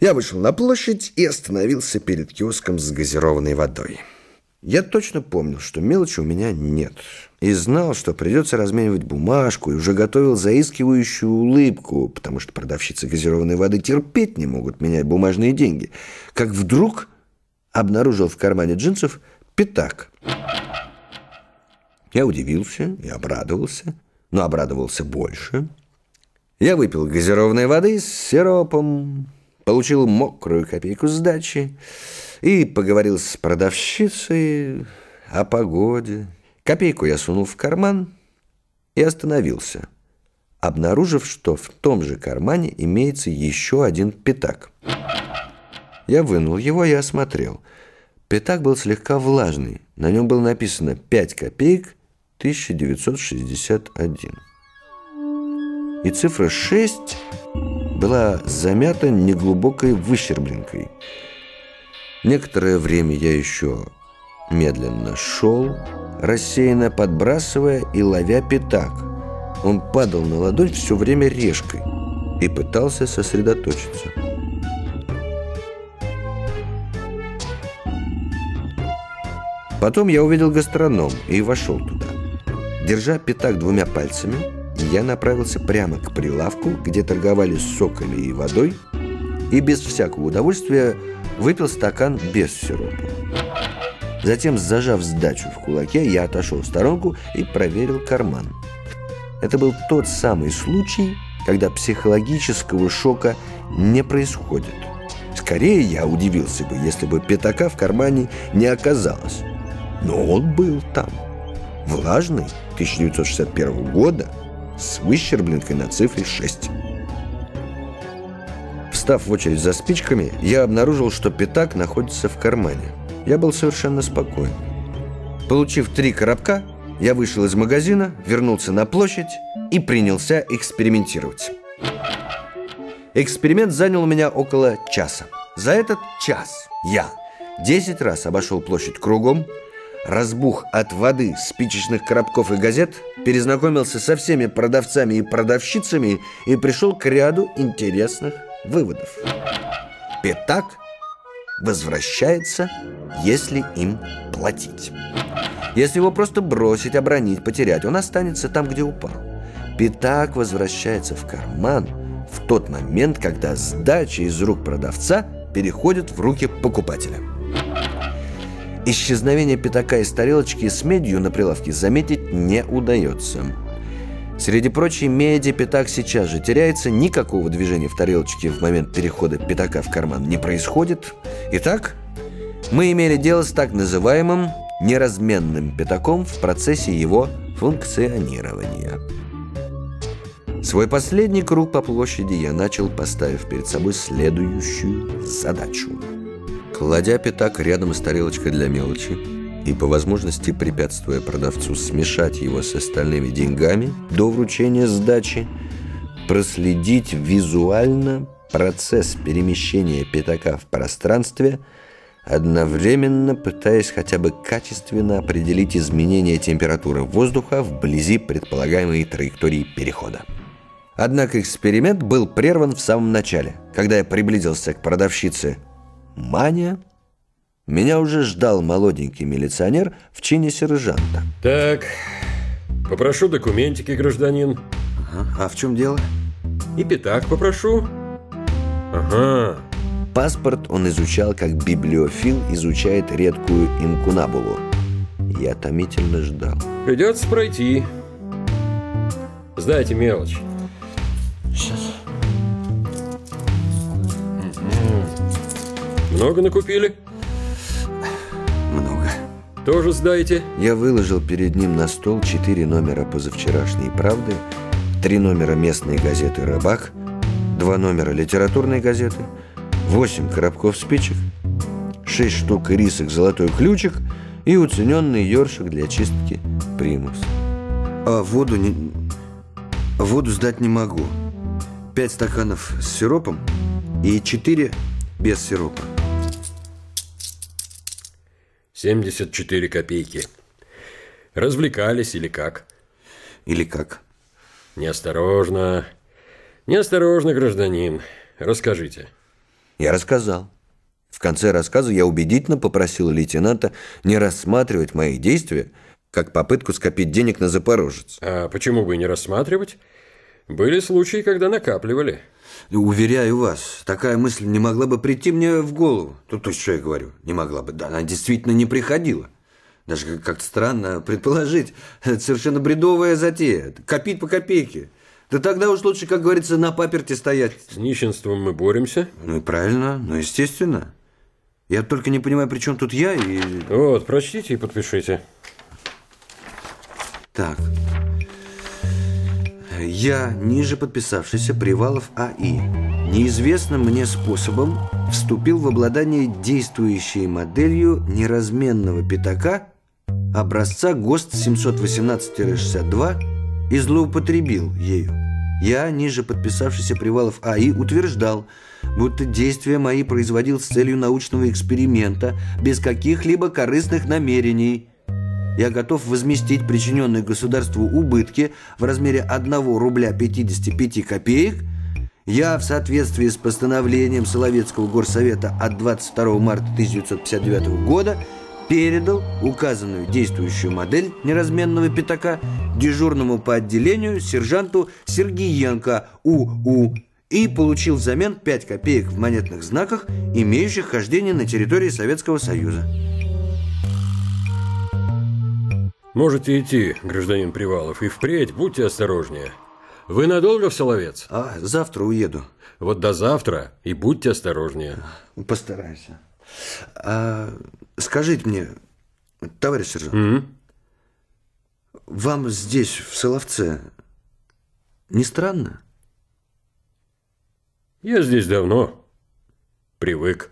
Я вышел на площадь и остановился перед киоском с газированной водой. Я точно помнил, что мелочи у меня нет. И знал, что придется разменивать бумажку, и уже готовил заискивающую улыбку, потому что продавщицы газированной воды терпеть не могут менять бумажные деньги. Как вдруг обнаружил в кармане джинсов пятак. Я удивился и обрадовался, но обрадовался больше. Я выпил газированной воды с сиропом, получил мокрую копейку сдачи, и поговорил с продавщицей о погоде. Копейку я сунул в карман и остановился, обнаружив, что в том же кармане имеется еще один пятак. Я вынул его и осмотрел. Пятак был слегка влажный. На нем было написано «5 копеек 1961». И цифра 6 была замята неглубокой выщербленкой – Некоторое время я еще медленно шел, рассеянно подбрасывая и ловя пятак. Он падал на ладонь все время решкой и пытался сосредоточиться. Потом я увидел гастроном и вошел туда. Держа пятак двумя пальцами, я направился прямо к прилавку, где торговали соками и водой, и без всякого удовольствия выпил стакан без сиропа. Затем, зажав сдачу в кулаке, я отошел в сторонку и проверил карман. Это был тот самый случай, когда психологического шока не происходит. Скорее я удивился бы, если бы пятака в кармане не оказалось. Но он был там. Влажный, 1961 года, с выщербленкой на цифре 6. Встав в очередь за спичками, я обнаружил, что пятак находится в кармане. Я был совершенно спокоен. Получив три коробка, я вышел из магазина, вернулся на площадь и принялся экспериментировать. Эксперимент занял у меня около часа. За этот час я 10 раз обошел площадь кругом, разбух от воды, спичечных коробков и газет, перезнакомился со всеми продавцами и продавщицами и пришел к ряду интересных выводов. Пятак возвращается, если им платить. Если его просто бросить, обронить, потерять, он останется там, где упал. Пятак возвращается в карман в тот момент, когда сдача из рук продавца переходит в руки покупателя. Исчезновение пятака из тарелочки с медью на прилавке заметить не удается. Среди прочей меди пятак сейчас же теряется, никакого движения в тарелочке в момент перехода пятака в карман не происходит. Итак, мы имели дело с так называемым неразменным пятаком в процессе его функционирования. Свой последний круг по площади я начал, поставив перед собой следующую задачу. Кладя пятак рядом с тарелочкой для мелочи, и по возможности препятствуя продавцу смешать его с остальными деньгами до вручения сдачи, проследить визуально процесс перемещения пятака в пространстве, одновременно пытаясь хотя бы качественно определить изменение температуры воздуха вблизи предполагаемой траектории перехода. Однако эксперимент был прерван в самом начале, когда я приблизился к продавщице Маня меня уже ждал молоденький милиционер в чине сержанта. Так, попрошу документики, гражданин. Ага. А в чем дело? И пятак попрошу. Ага. Паспорт он изучал, как библиофил изучает редкую инкунабулу. Я томительно ждал. Придется пройти. Сдайте мелочь. Сейчас. Много накупили? Тоже сдаете? Я выложил перед ним на стол четыре номера позавчерашней «Правды», три номера местной газеты «Рыбак», два номера литературной газеты, восемь коробков спичек, шесть штук ирисок «Золотой ключик» и уцененный ёршик для чистки «Примус». А воду не... Воду сдать не могу. Пять стаканов с сиропом и четыре без сиропа. 74 копейки. Развлекались или как? Или как? Неосторожно. Неосторожно, гражданин. Расскажите. Я рассказал. В конце рассказа я убедительно попросил лейтенанта не рассматривать мои действия как попытку скопить денег на Запорожец. А почему бы и не рассматривать? Были случаи, когда накапливали. Уверяю вас, такая мысль не могла бы прийти мне в голову. То, то что я говорю, не могла бы. Да, она действительно не приходила. Даже как-то странно предположить. Это совершенно бредовая затея. Копить по копейке. Да тогда уж лучше, как говорится, на паперте стоять. С нищенством мы боремся. Ну и правильно, ну естественно. Я только не понимаю, при чем тут я и... Вот, прочтите и подпишите. Так. Я, ниже подписавшийся Привалов А.И., неизвестным мне способом вступил в обладание действующей моделью неразменного пятака образца ГОСТ 718-62 и злоупотребил ею. Я, ниже подписавшийся Привалов А.И., утверждал, будто действия мои производил с целью научного эксперимента без каких-либо корыстных намерений. Я готов возместить причиненные государству убытки в размере 1 рубля 55 копеек. Я в соответствии с постановлением Соловецкого горсовета от 22 марта 1959 года передал указанную действующую модель неразменного пятака дежурному по отделению сержанту Сергиенко УУ и получил взамен 5 копеек в монетных знаках, имеющих хождение на территории Советского Союза. Можете идти, гражданин Привалов, и впредь будьте осторожнее. Вы надолго в Соловец? А завтра уеду. Вот до завтра и будьте осторожнее. Постарайся. А, скажите мне, товарищ сержант, М? вам здесь, в Соловце, не странно? Я здесь давно. Привык.